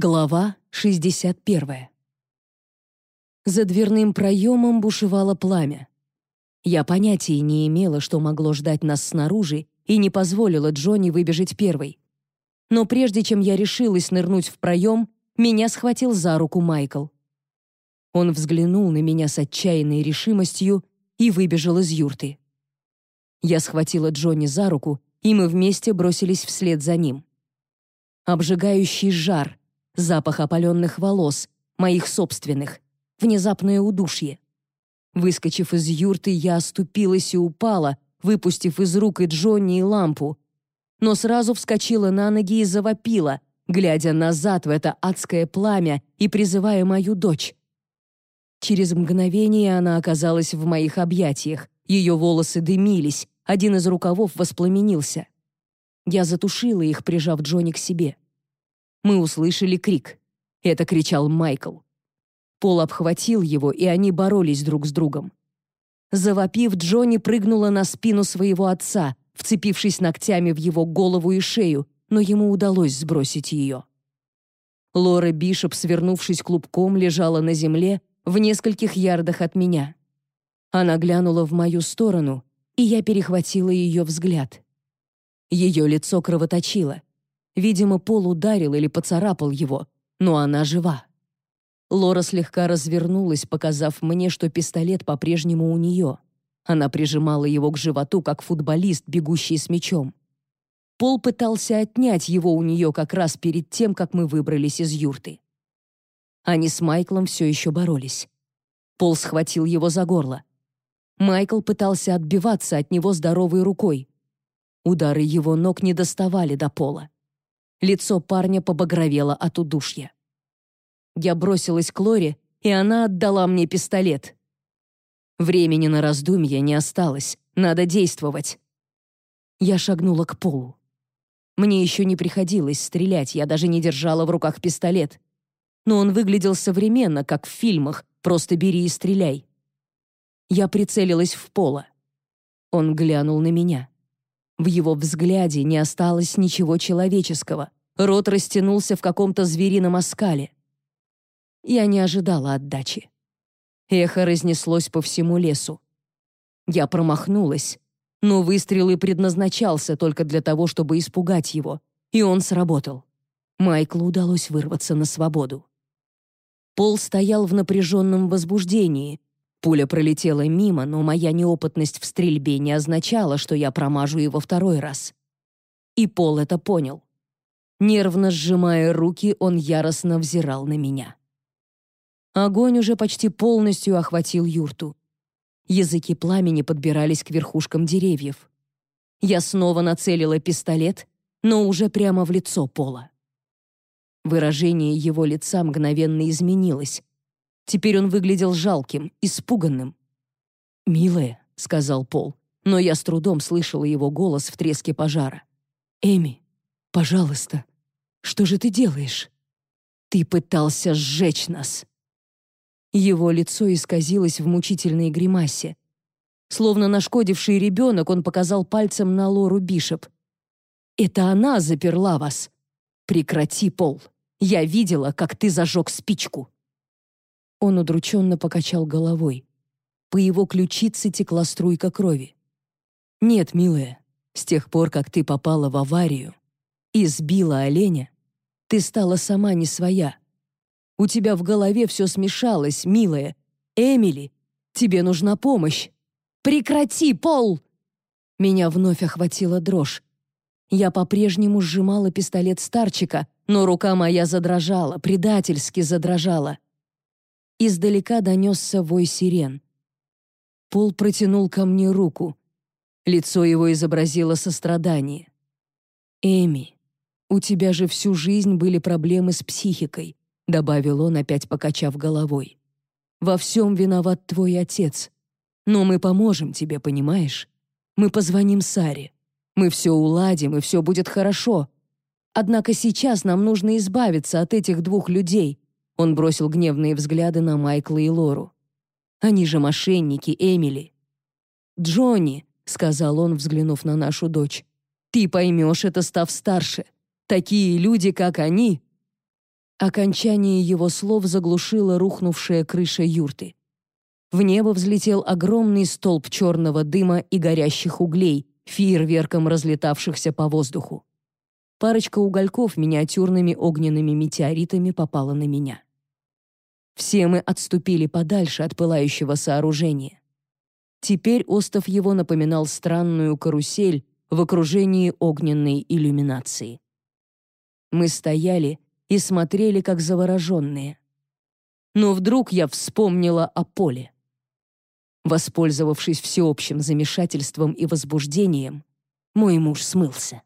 Глава 61. За дверным проемом бушевало пламя. Я понятия не имела, что могло ждать нас снаружи, и не позволила Джонни выбежать первой. Но прежде чем я решилась нырнуть в проем, меня схватил за руку Майкл. Он взглянул на меня с отчаянной решимостью и выбежал из юрты. Я схватила Джонни за руку, и мы вместе бросились вслед за ним. Обжигающий жар, запах опаленных волос, моих собственных, внезапное удушье. Выскочив из юрты, я оступилась и упала, выпустив из рук и Джонни, и лампу. Но сразу вскочила на ноги и завопила, глядя назад в это адское пламя и призывая мою дочь. Через мгновение она оказалась в моих объятиях, ее волосы дымились, один из рукавов воспламенился. Я затушила их, прижав Джонни к себе. Мы услышали крик. Это кричал Майкл. Пол обхватил его, и они боролись друг с другом. Завопив, Джонни прыгнула на спину своего отца, вцепившись ногтями в его голову и шею, но ему удалось сбросить ее. Лора Бишоп, свернувшись клубком, лежала на земле в нескольких ярдах от меня. Она глянула в мою сторону, и я перехватила ее взгляд. Ее лицо кровоточило. Видимо, Пол ударил или поцарапал его, но она жива. Лора слегка развернулась, показав мне, что пистолет по-прежнему у нее. Она прижимала его к животу, как футболист, бегущий с мячом. Пол пытался отнять его у нее как раз перед тем, как мы выбрались из юрты. Они с Майклом все еще боролись. Пол схватил его за горло. Майкл пытался отбиваться от него здоровой рукой. Удары его ног не доставали до пола. Лицо парня побагровело от удушья. Я бросилась к Лоре, и она отдала мне пистолет. Времени на раздумья не осталось, надо действовать. Я шагнула к полу. Мне еще не приходилось стрелять, я даже не держала в руках пистолет. Но он выглядел современно, как в фильмах, просто бери и стреляй. Я прицелилась в пола. Он глянул на меня. В его взгляде не осталось ничего человеческого. Рот растянулся в каком-то зверином оскале. Я не ожидала отдачи. Эхо разнеслось по всему лесу. Я промахнулась, но выстрел и предназначался только для того, чтобы испугать его, и он сработал. Майклу удалось вырваться на свободу. Пол стоял в напряженном возбуждении, Пуля пролетела мимо, но моя неопытность в стрельбе не означала, что я промажу его второй раз. И Пол это понял. Нервно сжимая руки, он яростно взирал на меня. Огонь уже почти полностью охватил юрту. Языки пламени подбирались к верхушкам деревьев. Я снова нацелила пистолет, но уже прямо в лицо Пола. Выражение его лица мгновенно изменилось, Теперь он выглядел жалким, испуганным. «Милая», — сказал Пол, но я с трудом слышала его голос в треске пожара. «Эми, пожалуйста, что же ты делаешь?» «Ты пытался сжечь нас!» Его лицо исказилось в мучительной гримасе. Словно нашкодивший ребенок, он показал пальцем на Лору Бишоп. «Это она заперла вас!» «Прекрати, Пол! Я видела, как ты зажег спичку!» Он удрученно покачал головой. По его ключице текла струйка крови. «Нет, милая, с тех пор, как ты попала в аварию и сбила оленя, ты стала сама не своя. У тебя в голове все смешалось, милая. Эмили, тебе нужна помощь. Прекрати, Пол!» Меня вновь охватила дрожь. Я по-прежнему сжимала пистолет старчика, но рука моя задрожала, предательски задрожала. Издалека донесся вой сирен. Пол протянул ко мне руку. Лицо его изобразило сострадание. «Эми, у тебя же всю жизнь были проблемы с психикой», добавил он, опять покачав головой. «Во всем виноват твой отец. Но мы поможем тебе, понимаешь? Мы позвоним Саре. Мы все уладим, и все будет хорошо. Однако сейчас нам нужно избавиться от этих двух людей, он бросил гневные взгляды на Майкла и Лору. «Они же мошенники, Эмили». «Джонни», — сказал он, взглянув на нашу дочь, «ты поймешь это, став старше. Такие люди, как они». Окончание его слов заглушила рухнувшая крыша юрты. В небо взлетел огромный столб черного дыма и горящих углей, фейерверком разлетавшихся по воздуху. Парочка угольков миниатюрными огненными метеоритами попала на меня. Все мы отступили подальше от пылающего сооружения. Теперь остов его напоминал странную карусель в окружении огненной иллюминации. Мы стояли и смотрели, как завороженные. Но вдруг я вспомнила о поле. Воспользовавшись всеобщим замешательством и возбуждением, мой муж смылся.